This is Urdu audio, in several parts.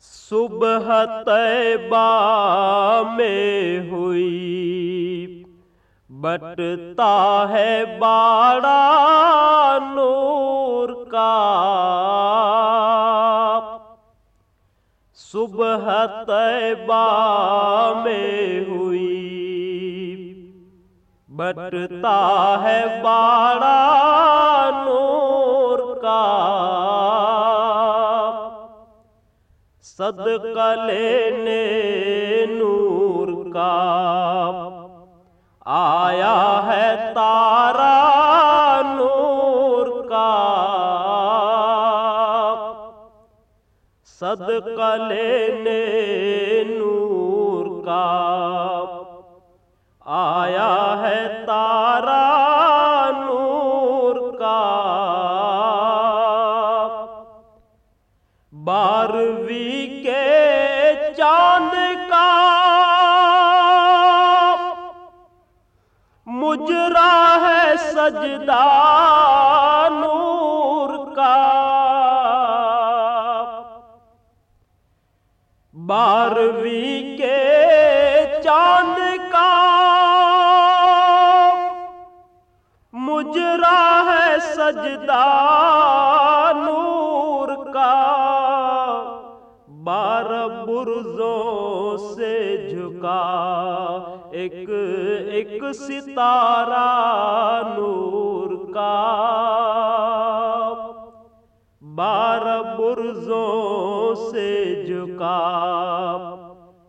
صبح طیبہ میں ہوئی۔ بٹتا ہے باڑا نور کا۔ صبح طیبہ میں ہوئی۔ بٹتا ہے باڑا نور کا۔ صدقہ لینے نور کا آیا ہے تارا نور کا صدقہ لینے نور کا بارہویں کے چاند کا مجرا ہے سجدہ نور کا بارہویں کے چاند کا مجرا ہے سجدہ نور کا برزوں سے جھکا۔ ایک ایک ستارہ نور کا۔ بارہ برزوں سے جھکا۔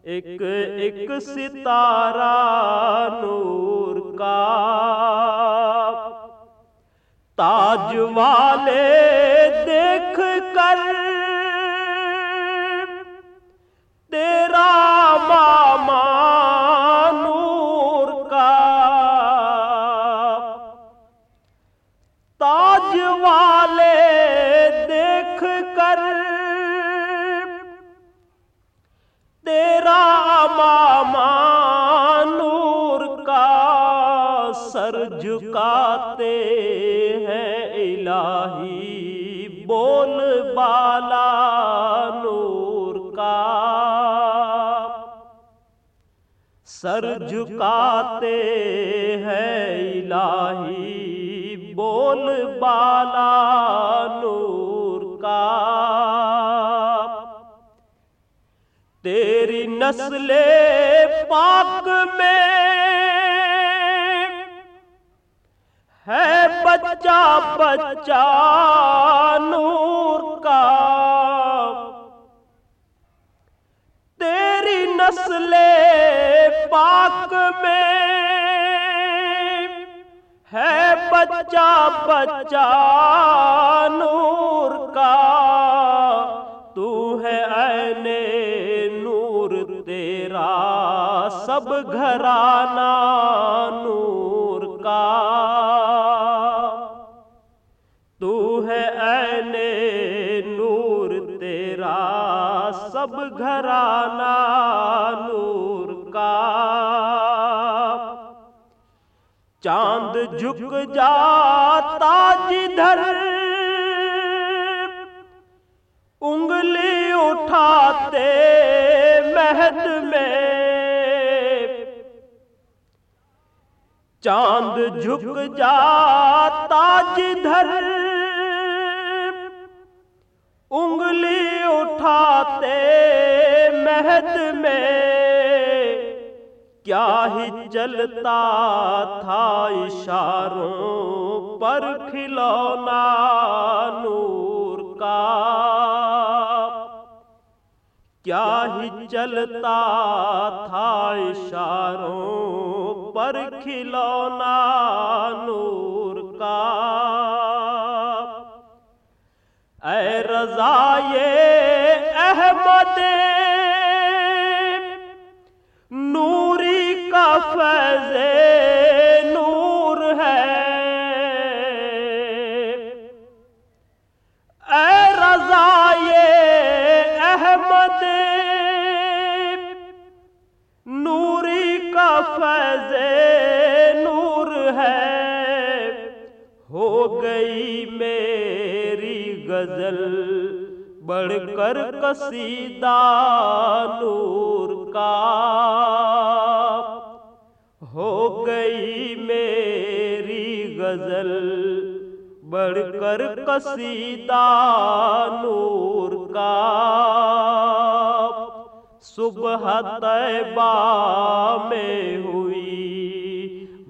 ایک ایک ستارہ نور کا۔ تاج والے دیکھ کر تیرا ماما نور کا سر جھکاتے ہیں الہی، بول بالا نور کا۔ سر جھکاتے ہیں الہی، بول بالا نور کا۔ نسل پاک میں ہے بچہ بچہ نور کا۔ تیری نسل پاک میں ہے بچہ بچہ نور کا۔ تو ہے عین سب گھرانا نور کا۔ تو ہے عین نور تیرا، سب گھرانا نور کا۔ چاند جھک جاتا جدھر چاند جھک جاتا جدھر، انگلی اٹھاتے مہد میں، کیا ہی چلتا تھا اشاروں پر کھلونا نور کا۔ کیا ہی چلتا تھا اشاروں پر کھلونا نور کا؟ اے رضا یہ ہو گئی میری غزل۔ بڑھ کر کسیدہ نور کا۔ ہو گئی میری غزل۔ بڑھ کر کسیدہ نور کا۔ صبح طیبہ میں ہوئی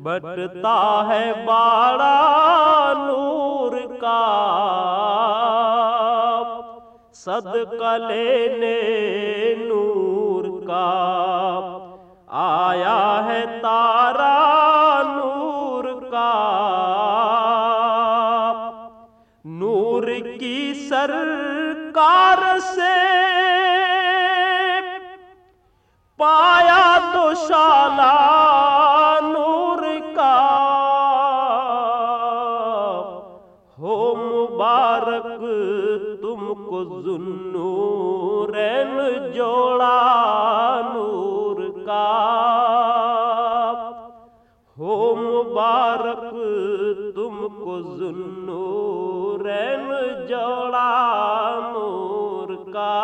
بٹتا ہے باڑا نور کا۔ صدقہ لینے نور کا۔ آیا ہے تارا نور کا۔ نور کی سرکار سے پایا تو شالا ہو مبارک، تم کو ذنورین جوڑا نور کا۔ ہو مبارک، تم کو ذنورین جوڑا نور کا۔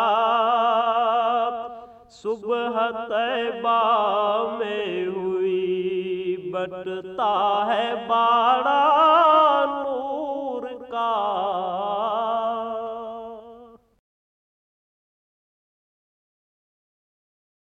صبح طیبہ میں ہوئی، بٹتا ہے باڑا۔